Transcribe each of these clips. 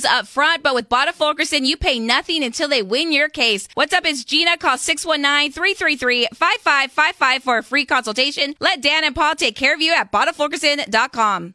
fees up front, but with Bada Fulkerson, you pay nothing until they win your case. What's up? It's Gina. Call 619-333-5555 for a free consultation. Let Dan and Paul take care of you at BadaFulkerson.com.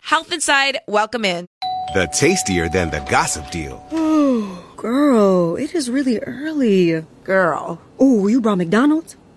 Health Inside, welcome in. The tastier than the gossip deal. Oh, girl, it is really early. Girl. Oh, you brought McDonald's?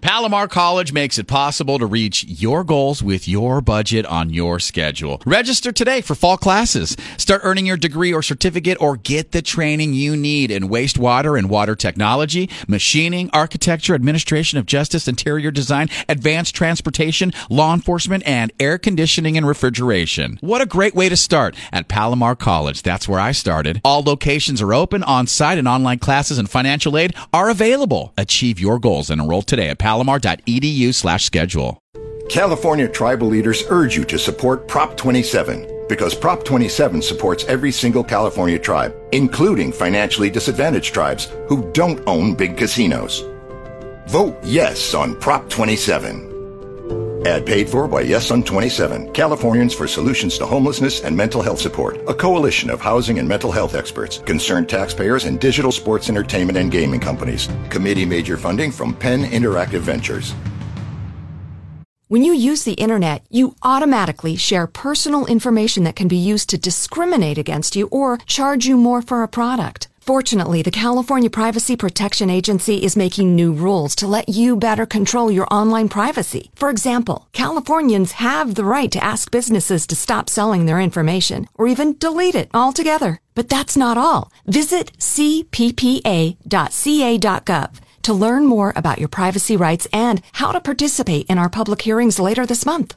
Palomar College makes it possible to reach your goals with your budget on your schedule. Register today for fall classes. Start earning your degree or certificate or get the training you need in wastewater and water technology, machining, architecture, administration of justice, interior design, advanced transportation, law enforcement, and air conditioning and refrigeration. What a great way to start at Palomar College. That's where I started. All locations are open, on site, and online classes and financial aid are available. Achieve your goals and enroll today at Palomar palomar.edu slash schedule. California tribal leaders urge you to support Prop 27 because Prop 27 supports every single California tribe, including financially disadvantaged tribes who don't own big casinos. Vote yes on Prop 27. Ad paid for by Yes on 27, Californians for Solutions to Homelessness and Mental Health Support, a coalition of housing and mental health experts, concerned taxpayers, and digital sports entertainment and gaming companies. Committee major funding from Penn Interactive Ventures. When you use the internet, you automatically share personal information that can be used to discriminate against you or charge you more for a product. Fortunately, the California Privacy Protection Agency is making new rules to let you better control your online privacy. For example, Californians have the right to ask businesses to stop selling their information or even delete it altogether. But that's not all. Visit cppa.ca.gov to learn more about your privacy rights and how to participate in our public hearings later this month.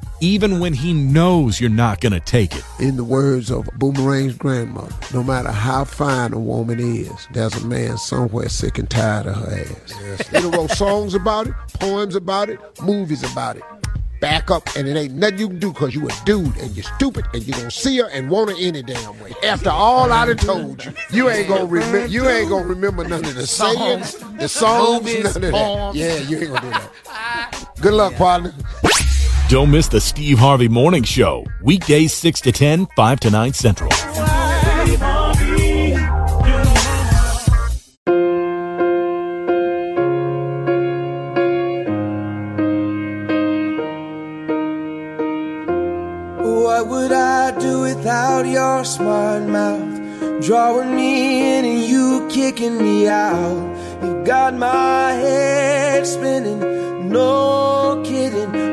even when he knows you're not going to take it. In the words of Boomerang's grandmother, no matter how fine a woman is, there's a man somewhere sick and tired of her ass. Yes. They wrote songs about it, poems about it, movies about it. Back up, and it ain't nothing you can do because you a dude and you're stupid and you don't see her and want her any damn way. After all I done told you, you ain't gonna remember. You ain't gonna remember none of the sayings, the songs, none of that. Yeah, you ain't gonna do that. Good luck, partner. Don't miss the Steve Harvey Morning Show, weekdays 6 to 10, 5 to 9 Central. What would I do without your smart mouth? Drawing me in and you kicking me out. You got my head spinning, no kidding.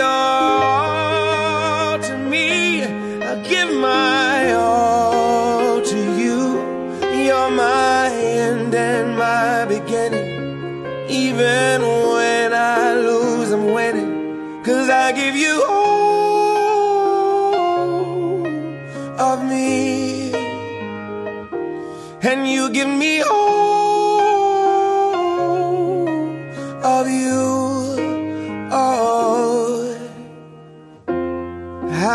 All to me. I give my all to you. You're my end and my beginning. Even when I lose, I'm winning. Cause I give you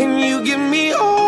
And you give me all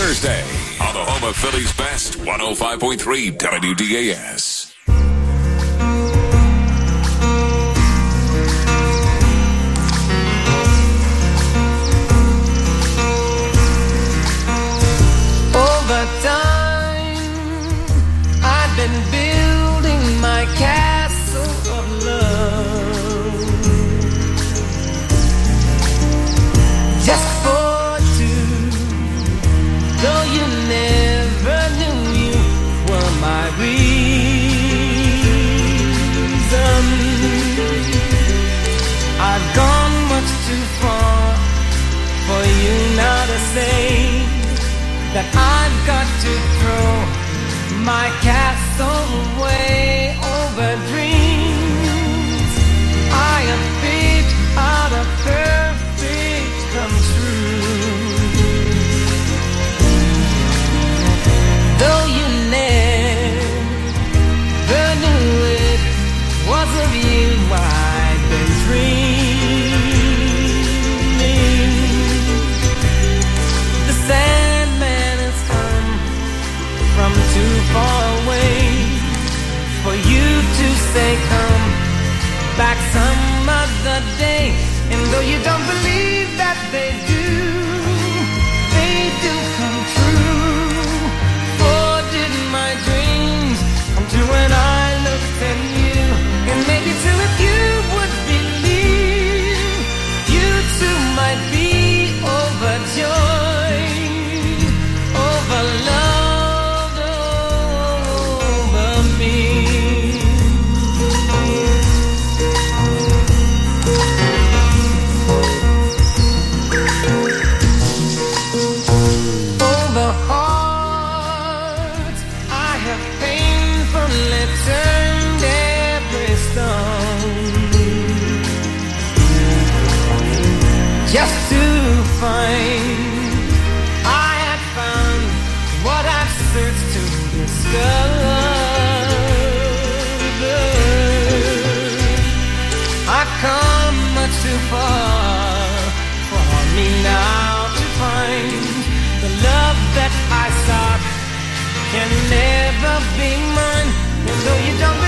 Thursday on the home of Philly's best 105.3 WDAS. For you to say come back some other day. And though you don't believe that they do, I've to discover. I've come much too far for me now to find the love that I sought can never be mine. And though you don't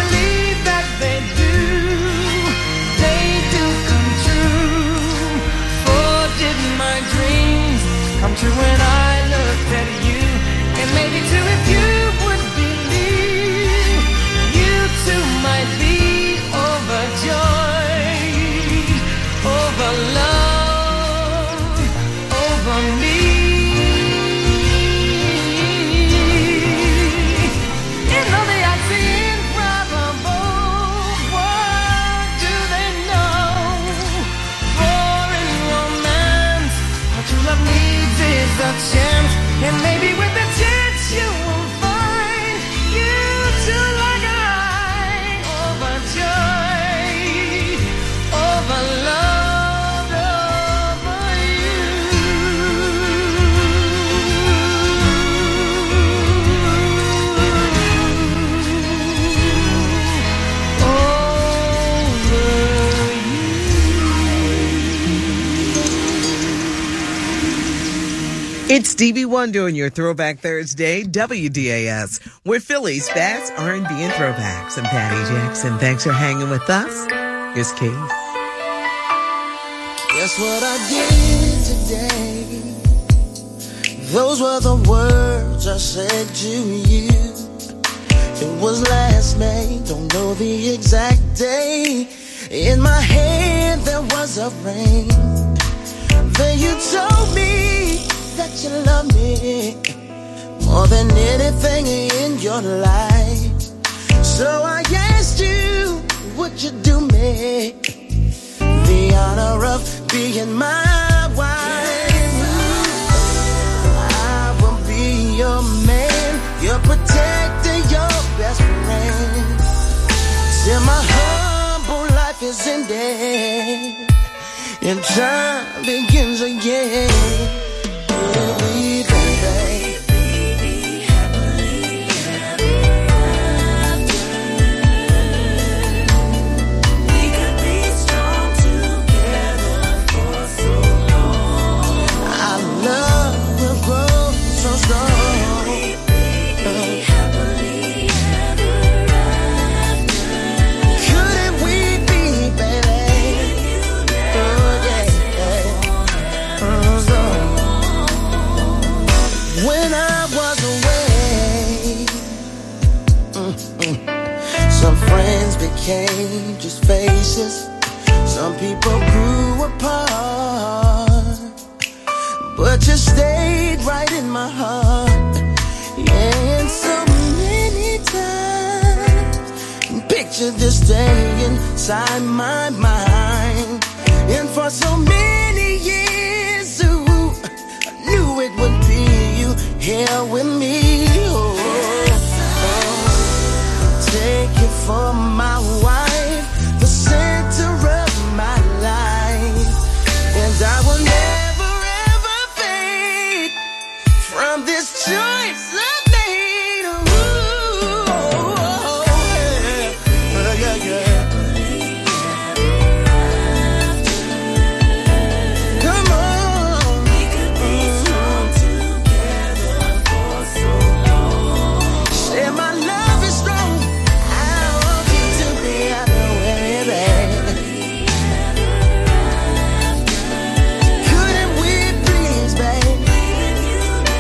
a chance, and maybe with It's Stevie Wonder on your Throwback Thursday, WDAS, with Philly's best R&B and throwbacks. I'm Patty Jackson. Thanks for hanging with us. Here's Keith. Guess what I did today? Those were the words I said to you. It was last May, don't know the exact day. In my hand there was a ring. Then you told you love me more than anything in your life. So I asked you, would you do me the honor of being my wife? I will be your man, your protector, your best friend. Till my humble life is ended and time begins again. Just faces. Some people grew apart, but you stayed right in my heart. Yeah, And so many times, picture this day inside my mind. And for so many years, ooh, I knew it would be you here with me. Oh, oh. Take you for my wife,